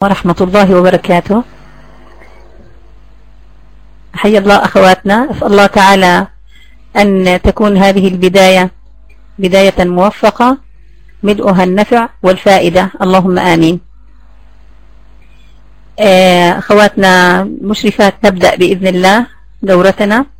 ورحمة الله وبركاته. حي الله أخواتنا. أسأل الله تعالى أن تكون هذه البداية بداية موفقة ملؤها النفع والفائدة. اللهم آمين. آه، أخواتنا مشرفات نبدأ بإذن الله دورتنا.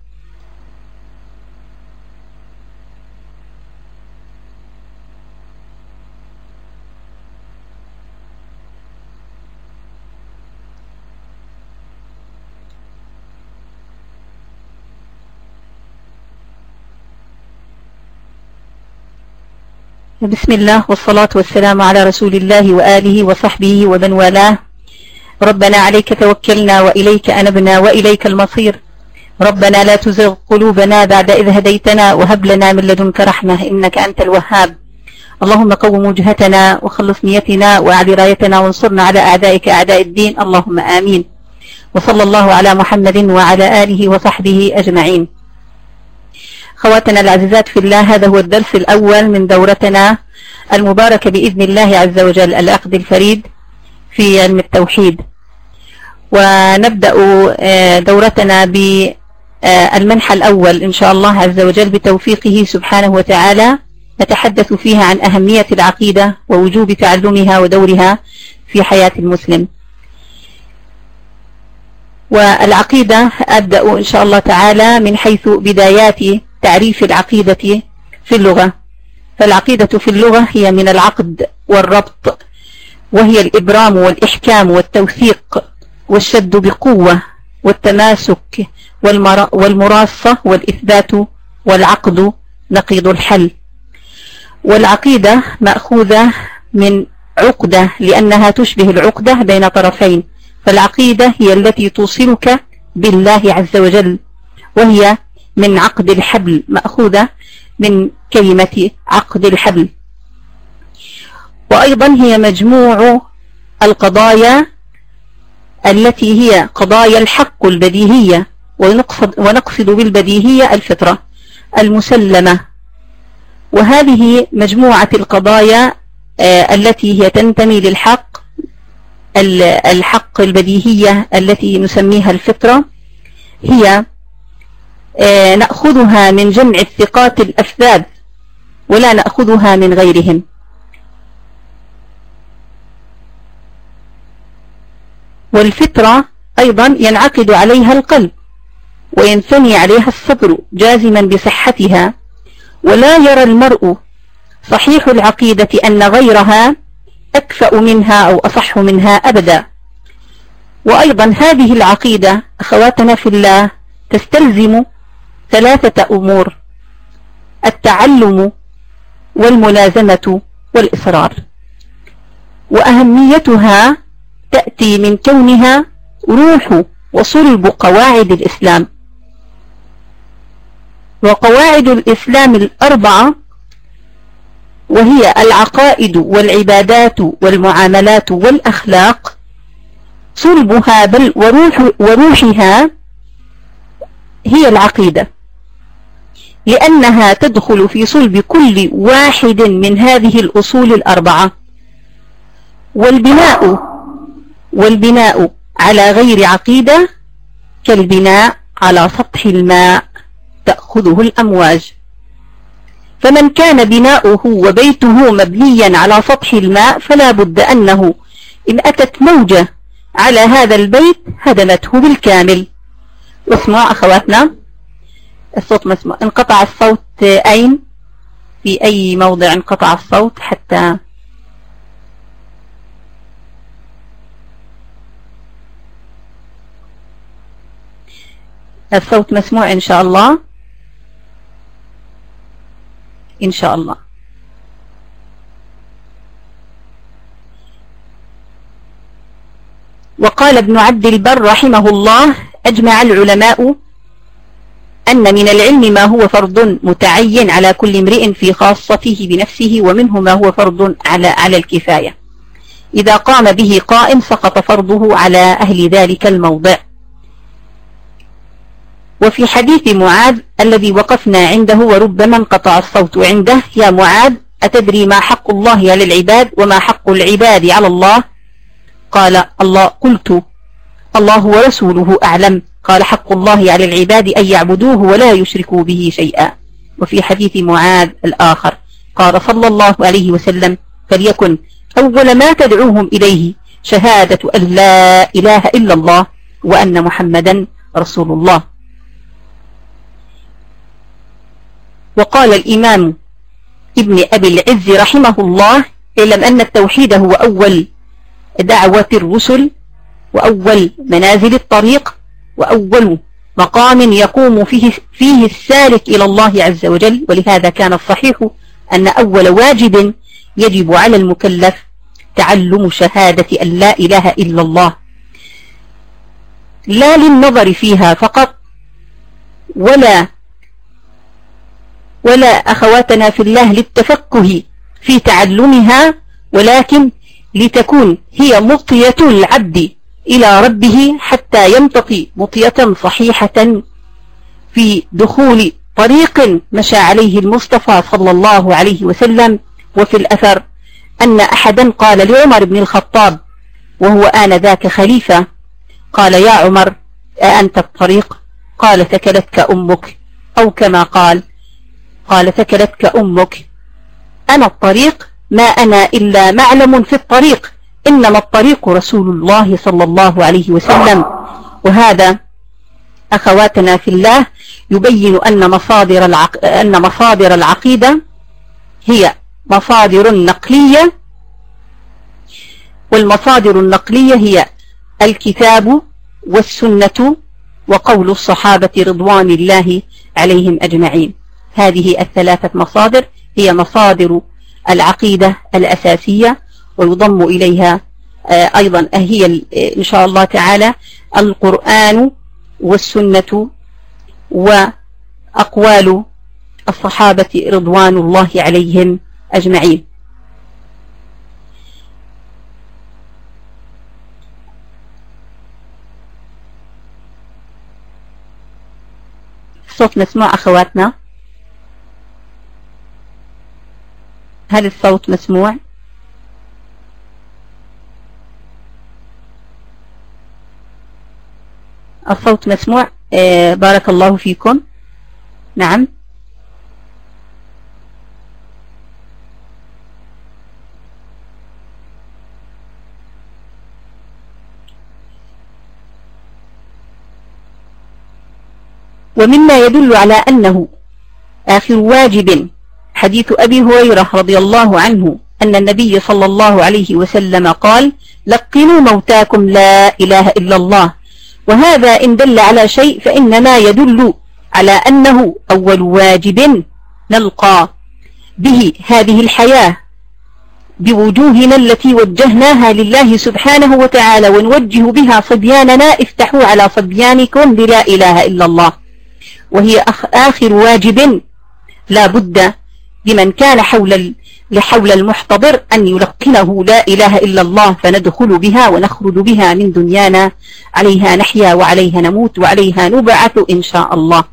بسم الله والصلاة والسلام على رسول الله وآله وصحبه ومن والاه. ربنا عليك توكلنا وإليك أنبنا وإليك المصير. ربنا لا تزغ قلوبنا بعد إذ هديتنا وهب لنا من لدنك رحمة إنك أنت الوهاب. اللهم قوم وجهتنا وخلص نيتنا وأعلي رايتنا وانصرنا على أعدائك أعداء الدين. اللهم آمين. وصلى الله على محمد وعلى آله وصحبه أجمعين. خواتنا العزيزات في الله هذا هو الدرس الأول من دورتنا المباركة بإذن الله عز وجل العقد الفريد في علم التوحيد. ونبدأ آه، دورتنا بالمنحى الأول إن شاء الله عز وجل بتوفيقه سبحانه وتعالى. نتحدث فيها عن أهمية العقيدة ووجوب تعلمها ودورها في حياة المسلم. والعقيدة أبدأ إن شاء الله تعالى من حيث بدايات تعريف العقيدة في اللغة. فالعقيدة في اللغة هي من العقد والربط وهي الإبرام والإحكام والتوثيق والشد بقوة والتماسك والمراصة والإثبات والعقد نقيض الحل. والعقيدة مأخوذة من عقدة لأنها تشبه العقدة بين طرفين. فالعقيدة هي التي توصلك بالله عز وجل وهي من عقد الحبل مأخوذة من كلمة عقد الحبل. وأيضا هي مجموع القضايا التي هي قضايا الحق البديهية ونقصد, ونقصد بالبديهية الفطرة المسلمة. وهذه مجموعة القضايا آه، التي هي تنتمي للحق الحق البديهية التي نسميها الفطرة هي نأخذها من جمع الثقات الأفذاذ ولا نأخذها من غيرهم. والفطرة أيضا ينعقد عليها القلب وينثني عليها الصبر جازما بصحتها ولا يرى المرء صحيح العقيدة أن غيرها أكفأ منها أو أصح منها أبدا. وأيضا هذه العقيدة أخواتنا في الله تستلزم ثلاثة أمور التعلم والملازمة والإصرار. وأهميتها تأتي من كونها روح وصلب قواعد الإسلام. وقواعد الإسلام الأربعة وهي العقائد والعبادات والمعاملات والأخلاق. صلبها بل وروح وروحها هي العقيدة. لأنها تدخل في صلب كل واحد من هذه الأصول الأربعة. والبناء والبناء على غير عقيدة كالبناء على سطح الماء تأخذه الأمواج. فمن كان بناؤه وبيته مبنيا على سطح الماء فلا بد أنه إن أتت موجة على هذا البيت هدمته بالكامل. واسمعوا أخواتنا. الصوت مسموع انقطع الصوت أين؟ في أي موضع انقطع الصوت حتى الصوت مسموع إن شاء الله. إن شاء الله. وقال ابن عبد البر رحمه الله أجمع العلماء أن من العلم ما هو فرض متعين على كل امرئ في خاصته بنفسه ومنه ما هو فرض على على الكفاية. إذا قام به قائم سقط فرضه على أهل ذلك الموضع. وفي حديث معاذ الذي وقفنا عنده وربما انقطع الصوت عنده يا معاذ أتدري ما حق الله على العباد وما حق العباد على الله؟ قال الله قلت الله ورسوله أعلم. قال حق الله على العباد أن يعبدوه ولا يشركوا به شيئا. وفي حديث معاذ الآخر قال صلى الله عليه وسلم فليكن أول ما تدعوهم إليه شهادة أن لا إله إلا الله وأن محمدا رسول الله. وقال الإمام ابن أبي العز رحمه الله اعلم أن التوحيد هو أول دعوة الرسل وأول منازل الطريق وأول مقام يقوم فيه, فيه السالك إلى الله عز وجل. ولهذا كان الصحيح أن أول واجب يجب على المكلف تعلم شهادة أن لا إله إلا الله. لا للنظر فيها فقط ولا ولا أخواتنا في الله للتفكه في تعلمها ولكن لتكون هي مطية العبد إلى ربه حتى يمتطي مطية صحيحة في دخول طريق مشى عليه المصطفى صلى الله عليه وسلم. وفي الأثر أن أحدا قال لعمر بن الخطاب وهو آنذاك خليفة قال يا عمر أأنت الطريق؟ قال ثكلتك أمك. أو كما قال قال ثكلتك أمك. أنا الطريق؟ ما أنا إلا معلم في الطريق. إنما الطريق رسول الله صلى الله عليه وسلم. وهذا أخواتنا في الله يبين أن مصادر, العق... أن مصادر العقيدة هي مصادر نقلية والمصادر النقلية هي الكتاب والسنة وقول الصحابة رضوان الله عليهم أجمعين. هذه الثلاثة مصادر هي مصادر العقيدة الأساسية ويضم إليها آه، أيضا هي إن شاء الله تعالى القرآن والسنة وأقوال الصحابة رضوان الله عليهم أجمعين. الصوت مسموع أخواتنا؟ هل الصوت مسموع؟ الصوت مسموع. آه بارك الله فيكم. نعم. ومما يدل على أنه آخر واجب حديث أبي هريرة رضي الله عنه أن النبي صلى الله عليه وسلم قال لقنوا موتاكم لا إله إلا الله. وهذا إن دل على شيء فإنما يدل على أنه أول واجب نلقى به هذه الحياة بوجوهنا التي وجهناها لله سبحانه وتعالى ونوجه بها صبياننا افتحوا على صبيانكم بلا إله إلا الله. وهي آخر واجب لا بد لمن كان حول لحول المحتضر أن يلقنه لا إله إلا الله فندخل بها ونخرج بها من دنيانا. عليها نحيا وعليها نموت وعليها نبعث إن شاء الله.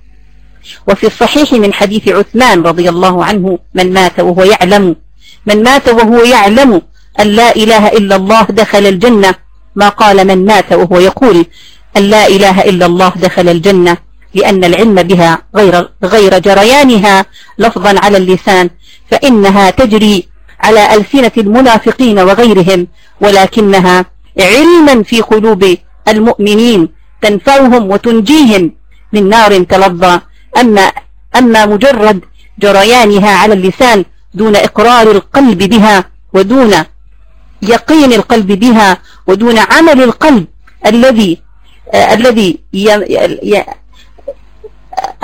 وفي الصحيح من حديث عثمان رضي الله عنه من مات وهو يعلم من مات وهو يعلم أن لا إله إلا الله دخل الجنة. ما قال من مات وهو يقول أن لا إله إلا الله دخل الجنة. لأن العلم بها غير, غير جريانها لفظا على اللسان فإنها تجري على ألسنة المنافقين وغيرهم ولكنها علما في قلوب المؤمنين تنفعهم وتنجيهم من نار تلظى. أما, أما مجرد جريانها على اللسان دون إقرار القلب بها ودون يقين القلب بها ودون عمل القلب الذي آه الذي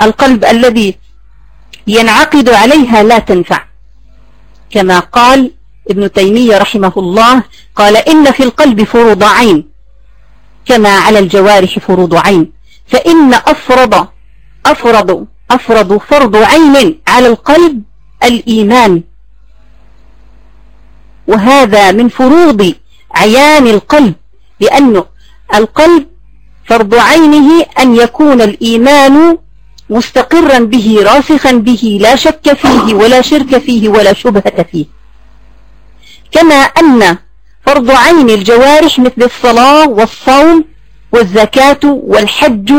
القلب الذي ينعقد عليها لا تنفع. كما قال ابن تيمية رحمه الله قال إن في القلب فروض عين كما على الجوارح فروض عين. فإن أفرض أفرض أفرض فرض عين على القلب الإيمان. وهذا من فروض عيان القلب لأنه القلب فرض عينه أن يكون الإيمان مستقرا به راسخا به لا شك فيه ولا شرك فيه ولا شبهة فيه. كما أن فرض عين الجوارح مثل الصلاة والصوم والزكاة والحج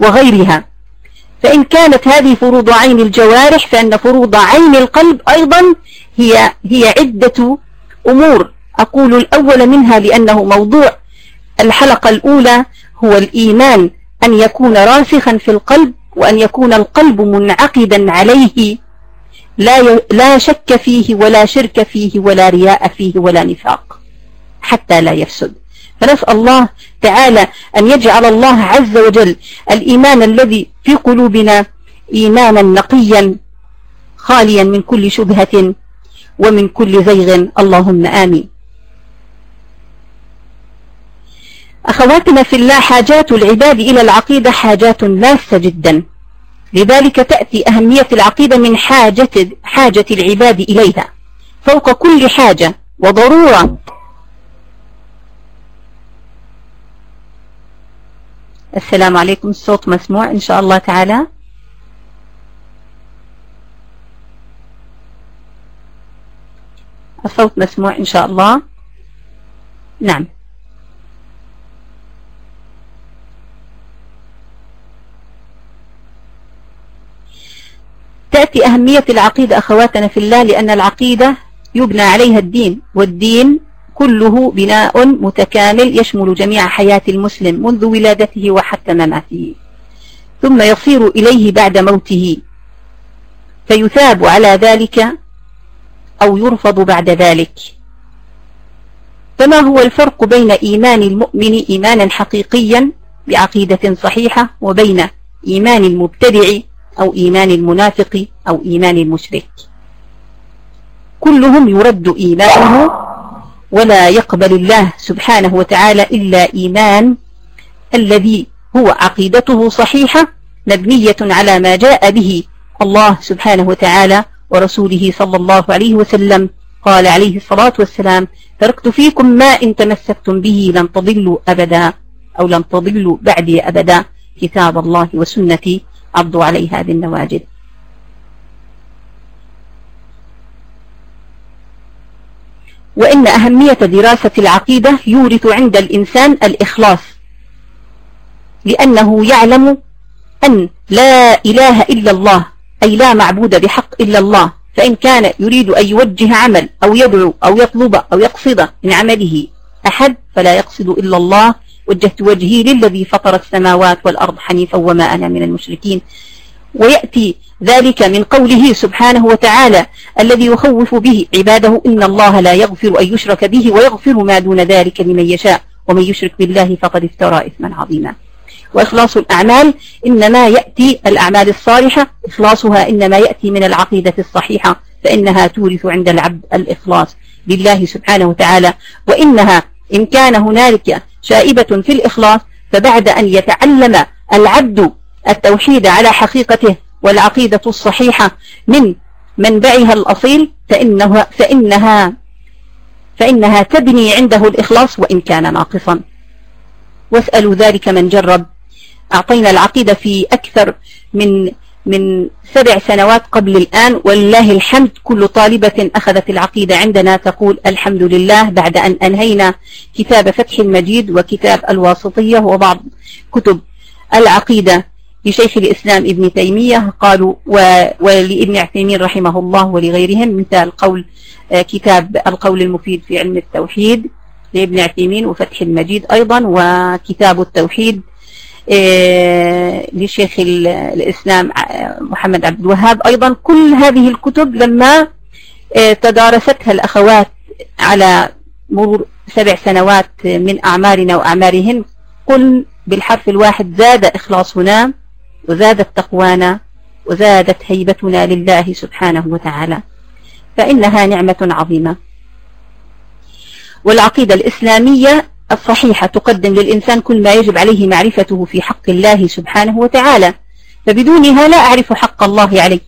وغيرها. فإن كانت هذه فروض عين الجوارح فإن فروض عين القلب أيضا هي, هي عدة أمور. أقول الأول منها لأنه موضوع الحلقة الأولى هو الإيمان أن يكون راسخا في القلب وأن يكون القلب منعقدا عليه لا لا شك فيه ولا شرك فيه ولا رياء فيه ولا نفاق حتى لا يفسد. فنسأل الله تعالى أن يجعل الله عز وجل الإيمان الذي في قلوبنا إيمانا نقيا خاليا من كل شبهة ومن كل زيغ. اللهم آمين. أخواتنا في الله حاجات العباد إلى العقيدة حاجات ماسة جدا. لذلك تأتي أهمية العقيدة من حاجة, حاجة العباد إليها. فوق كل حاجة وضرورة السلام عليكم. الصوت مسموع إن شاء الله تعالى. الصوت مسموع إن شاء الله. نعم. تأتي أهمية العقيدة أخواتنا في الله لأن العقيدة يبنى عليها الدين والدين كله بناء متكامل يشمل جميع حياة المسلم منذ ولادته وحتى مماته. ثم يصير إليه بعد موته. فيثاب على ذلك أو يرفض بعد ذلك. فما هو الفرق بين إيمان المؤمن إيمانا حقيقيا بعقيدة صحيحة وبين إيمان المبتدع أو إيمان المنافق أو إيمان المشرك. كلهم يرد إيمانه ولا يقبل الله سبحانه وتعالى إلا إيمان الذي هو عقيدته صحيحة مبنية على ما جاء به الله سبحانه وتعالى ورسوله صلى الله عليه وسلم. قال عليه الصلاة والسلام تركت فيكم ما إن تمسكتم به لن تضلوا أبدا أو لن تضلوا بعدي أبدا. كتاب الله وسنتي عضوا عليها بالنواجد وإن أهمية دراسة العقيدة يورث عند الإنسان الإخلاص لأنه يعلم أن لا إله إلا الله أي لا معبود بحق إلا الله فإن كان يريد أن يوجه عمل أو يدعو أو يطلب أو يقصد من عمله أحد فلا يقصد إلا الله وجهت وجهي للذي فطر السماوات والأرض حنيفا وما أنا من المشركين. ويأتي ذلك من قوله سبحانه وتعالى الذي يخوف به عباده إن الله لا يغفر أن يشرك به ويغفر ما دون ذلك لمن يشاء ومن يشرك بالله فقد افترى إثما عظيما. وإخلاص الأعمال إنما يأتي الأعمال الصالحة إخلاصها إنما يأتي من العقيدة الصحيحة فإنها تورث عند العبد الإخلاص لله سبحانه وتعالى. وإنها إن كان هنالك شائبة في الإخلاص فبعد أن يتعلم العبد التوحيد على حقيقته والعقيدة الصحيحة من منبعها الأصيل فإنه فإنها فإنها تبني عنده الإخلاص وإن كان ناقصا. واسألوا ذلك من جرب. أعطينا العقيدة في أكثر من من سبع سنوات قبل الآن ولله الحمد كل طالبة أخذت العقيدة عندنا تقول الحمد لله بعد أن أنهينا كتاب فتح المجيد وكتاب الواسطية وبعض كتب العقيدة لشيخ الإسلام ابن تيمية. قالوا ولابن عثيمين رحمه الله ولغيرهم مثال قول آه، كتاب القول المفيد في علم التوحيد لابن عثيمين وفتح المجيد أيضا وكتاب التوحيد لشيخ الإسلام آه، محمد عبد الوهاب. أيضا كل هذه الكتب لما تدارستها الأخوات على مرور سبع سنوات من أعمارنا وأعمارهن قل بالحرف الواحد زاد إخلاصنا وزادت تقوانا وزادت هيبتنا لله سبحانه وتعالى. فإنها نعمة عظيمة. والعقيدة الإسلامية الصحيحة تقدم للإنسان كل ما يجب عليه معرفته في حق الله سبحانه وتعالى فبدونها لا أعرف حق الله عليه.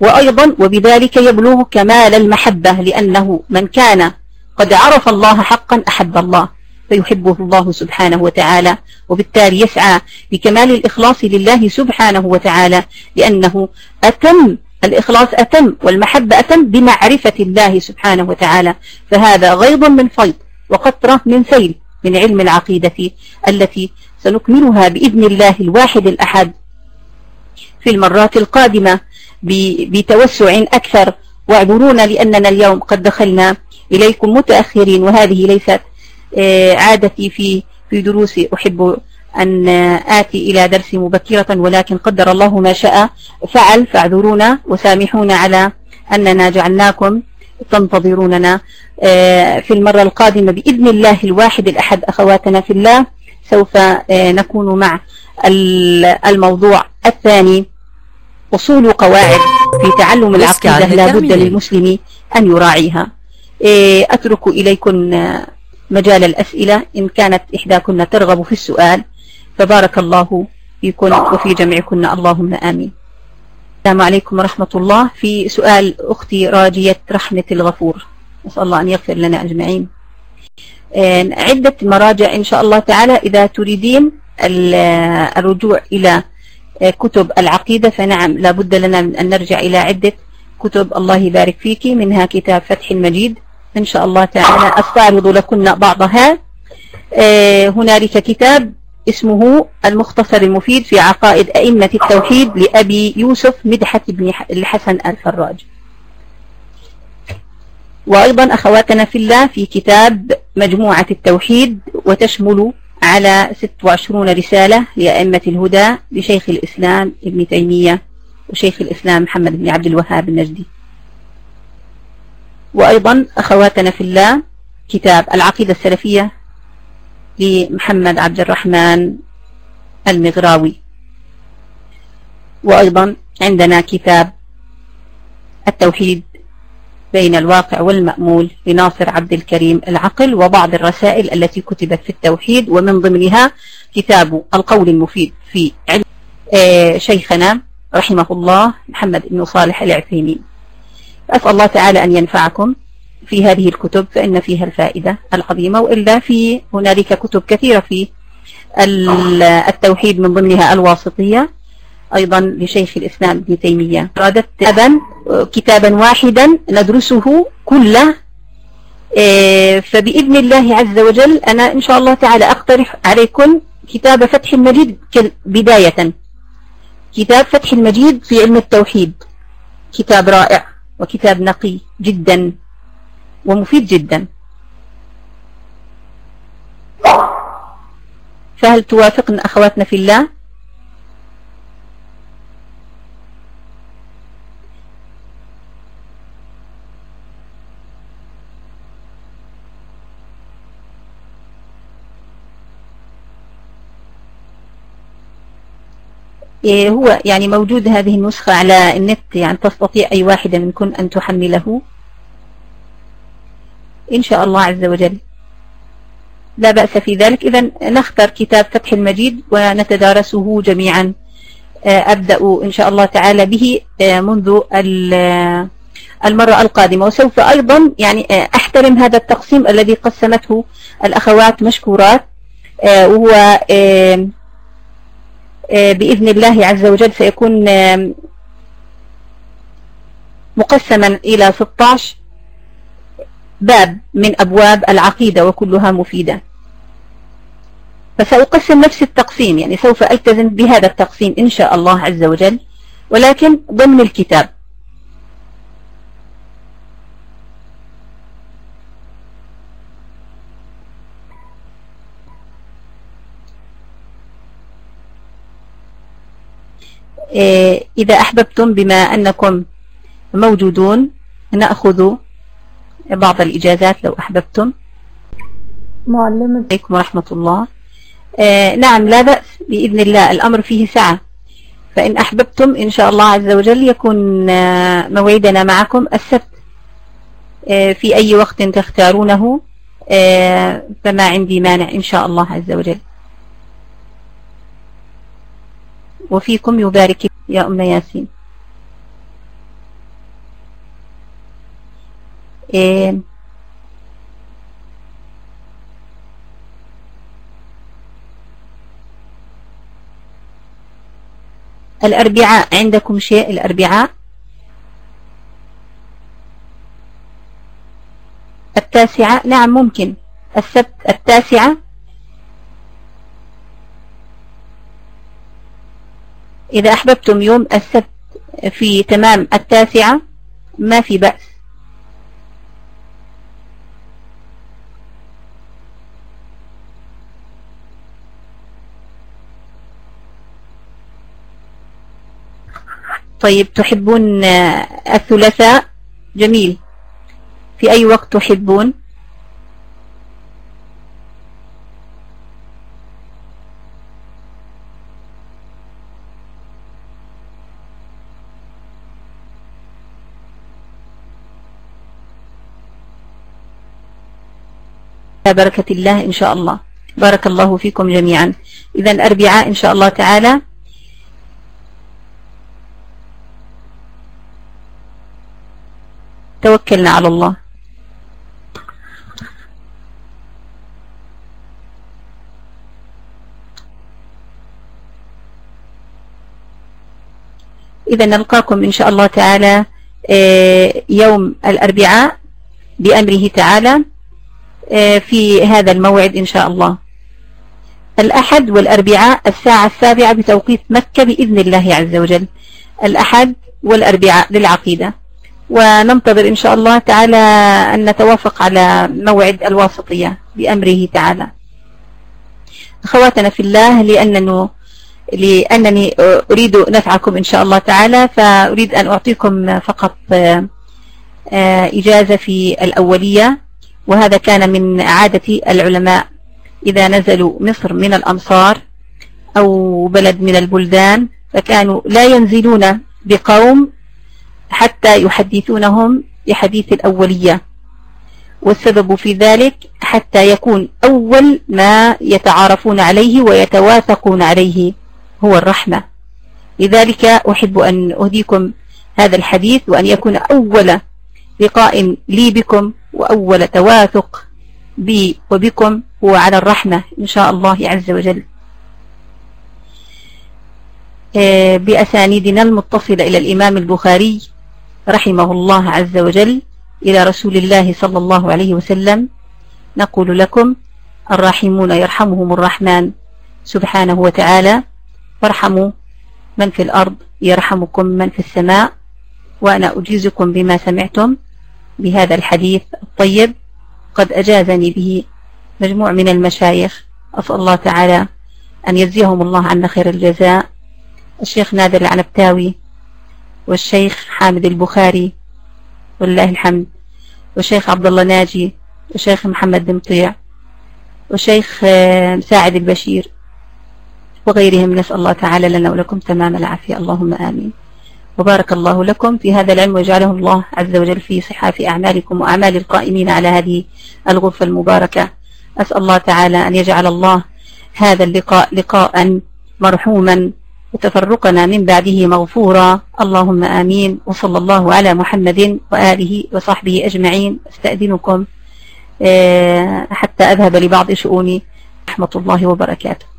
وأيضا وبذلك يبلغ كمال المحبة لأنه من كان قد عرف الله حقا أحب الله فيحبه الله سبحانه وتعالى. وبالتالي يسعى بكمال الإخلاص لله سبحانه وتعالى لأنه أتم الإخلاص أتم والمحبة أتم بمعرفة الله سبحانه وتعالى. فهذا غيض من فيض. وقطرة من سيل من علم العقيدة التي سنكملها بإذن الله الواحد الأحد. في المرات القادمة بتوسع أكثر واعذرونا لأننا اليوم قد دخلنا إليكم متأخرين وهذه ليست آه، عادتي في في دروسي أحب أن آتي إلى درس مبكرة ولكن قدر الله ما شاء فعل فاعذرونا وسامحونا على أننا جعلناكم تنتظروننا آه، في المرة القادمة بإذن الله الواحد الأحد أخواتنا في الله سوف آه، نكون مع الموضوع الثاني أصول قواعد في تعلم العقيدة لا بد للمسلم أن يراعيها. آه، أترك إليكم مجال الأسئلة إن كانت إحداكن ترغب في السؤال فبارك الله فيكن وفي جمعكن اللهم آمين. السلام عليكم ورحمة الله. في سؤال أختي راجية رحمة الغفور. نسأل الله أن يغفر لنا أجمعين. عدة مراجع إن شاء الله تعالى. إذا تريدين الرجوع إلى كتب العقيدة فنعم لابد لنا من أن نرجع إلى عدة كتب. الله يبارك فيك. منها كتاب فتح المجيد. إن شاء الله تعالى أستعرض لكن بعضها. هنالك كتاب اسمه المختصر المفيد في عقائد أئمة التوحيد لأبي يوسف مدحت بن الحسن الفراج. وأيضا أخواتنا في الله في كتاب مجموعة التوحيد وتشمل على 26 رسالة لأئمة الهدى لشيخ الإسلام ابن تيمية وشيخ الإسلام محمد بن عبد الوهاب النجدي. وأيضا أخواتنا في الله كتاب العقيدة السلفية لمحمد عبد الرحمن المغراوي. وأيضا عندنا كتاب التوحيد بين الواقع والمأمول لناصر عبد الكريم العقل وبعض الرسائل التي كتبت في التوحيد ومن ضمنها كتاب القول المفيد في علم. آه، شيخنا رحمه الله محمد بن صالح العثيمين. أسأل الله تعالى أن ينفعكم. في هذه الكتب فإن فيها الفائدة العظيمة وإلا في هنالك كتب كثيرة في التوحيد من ضمنها الواسطية أيضا لشيخ الإسلام ابن تيمية. أرادت كتابا كتابا واحدا ندرسه كله. إيه، فبإذن الله عز وجل أنا إن شاء الله تعالى أقترح عليكم كتاب فتح المجيد بداية. كتاب فتح المجيد في علم التوحيد. كتاب رائع وكتاب نقي جدا. ومفيد جدا. فهل توافقن أخواتنا في الله؟ إيه، هو يعني موجود هذه النسخة على النت يعني تستطيع أي واحدة منكم أن تحمله؟ إن شاء الله عز وجل. لا بأس في ذلك. إذا نختار كتاب فتح المجيد ونتدارسه جميعا. آه، أبدأ إن شاء الله تعالى به آه، منذ المرة القادمة. وسوف أيضا يعني آه، أحترم هذا التقسيم الذي قسمته الأخوات مشكورات وهو بإذن الله عز وجل سيكون مقسما إلى 16 باب من أبواب العقيدة وكلها مفيدة. فسأقسم نفس التقسيم يعني سوف ألتزم بهذا التقسيم إن شاء الله عز وجل ولكن ضمن الكتاب. إيه، إذا أحببتم بما أنكم موجودون نأخذ بعض الإجازات لو أحببتم. معلمة عليكم ورحمة الله. آه نعم لا بأس بإذن الله الأمر فيه سعة. فإن أحببتم إن شاء الله عز وجل يكون آه موعدنا معكم السبت. آه في أي وقت تختارونه آه فما عندي مانع إن شاء الله عز وجل. وفيكم يبارك يا أم ياسين. إيه. الأربعاء عندكم شيء الأربعاء؟ التاسعة؟ نعم ممكن. السبت التاسعة؟ إذا أحببتم يوم السبت في تمام التاسعة ما في بأس. طيب تحبون الثلاثاء؟ جميل. في أي وقت تحبون؟ بركة الله إن شاء الله. بارك الله فيكم جميعا. إذا الأربعاء إن شاء الله تعالى توكلنا على الله. إذا نلقاكم إن شاء الله تعالى آه، يوم الأربعاء بأمره تعالى آه، في هذا الموعد إن شاء الله. الأحد والأربعاء الساعة السابعة بتوقيت مكة بإذن الله عز وجل. الأحد والأربعاء للعقيدة. وننتظر إن شاء الله تعالى أن نتوافق على موعد الواسطية بأمره تعالى. أخواتنا في الله لأنه لأنني أريد نفعكم إن شاء الله تعالى فأريد أن أعطيكم فقط آه، إجازة في الأولية وهذا كان من عادة العلماء. إذا نزلوا مصر من الأمصار أو بلد من البلدان فكانوا لا ينزلون بقوم حتى يحدثونهم بحديث الأولية. والسبب في ذلك حتى يكون أول ما يتعارفون عليه ويتواثقون عليه هو الرحمة. لذلك أحب أن أهديكم هذا الحديث وأن يكون أول لقاء لي بكم وأول تواثق بي وبكم هو على الرحمة إن شاء الله عز وجل. آه، بأسانيدنا المتصلة إلى الإمام البخاري رحمه الله عز وجل إلى رسول الله صلى الله عليه وسلم. نقول لكم الراحمون يرحمهم الرحمن سبحانه وتعالى. وارحموا من في الأرض يرحمكم من في السماء. وأنا أجيزكم بما سمعتم بهذا الحديث الطيب. قد أجازني به مجموع من المشايخ. أسأل الله تعالى أن يجزيهم الله عنا خير الجزاء. الشيخ نادر العنبتاوي والشيخ حامد البخاري ولله الحمد. والشيخ عبد الله ناجي والشيخ محمد دمطيع والشيخ آه، ساعد البشير وغيرهم نسأل الله تعالى لنا ولكم تمام العافية. اللهم آمين. وبارك الله لكم في هذا العلم وجعله الله عز وجل في صحاف أعمالكم وأعمال القائمين على هذه الغرفة المباركة. أسأل الله تعالى أن يجعل الله هذا اللقاء لقاء مرحوما وتفرقنا من بعده مغفورا. اللهم آمين. وصلى الله على محمد وآله وصحبه أجمعين. أستأذنكم آه، حتى أذهب لبعض شؤوني. رحمة الله وبركاته.